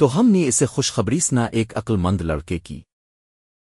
تو ہم نے اسے خوشخبری سنا ایک عقل مند لڑکے کی۔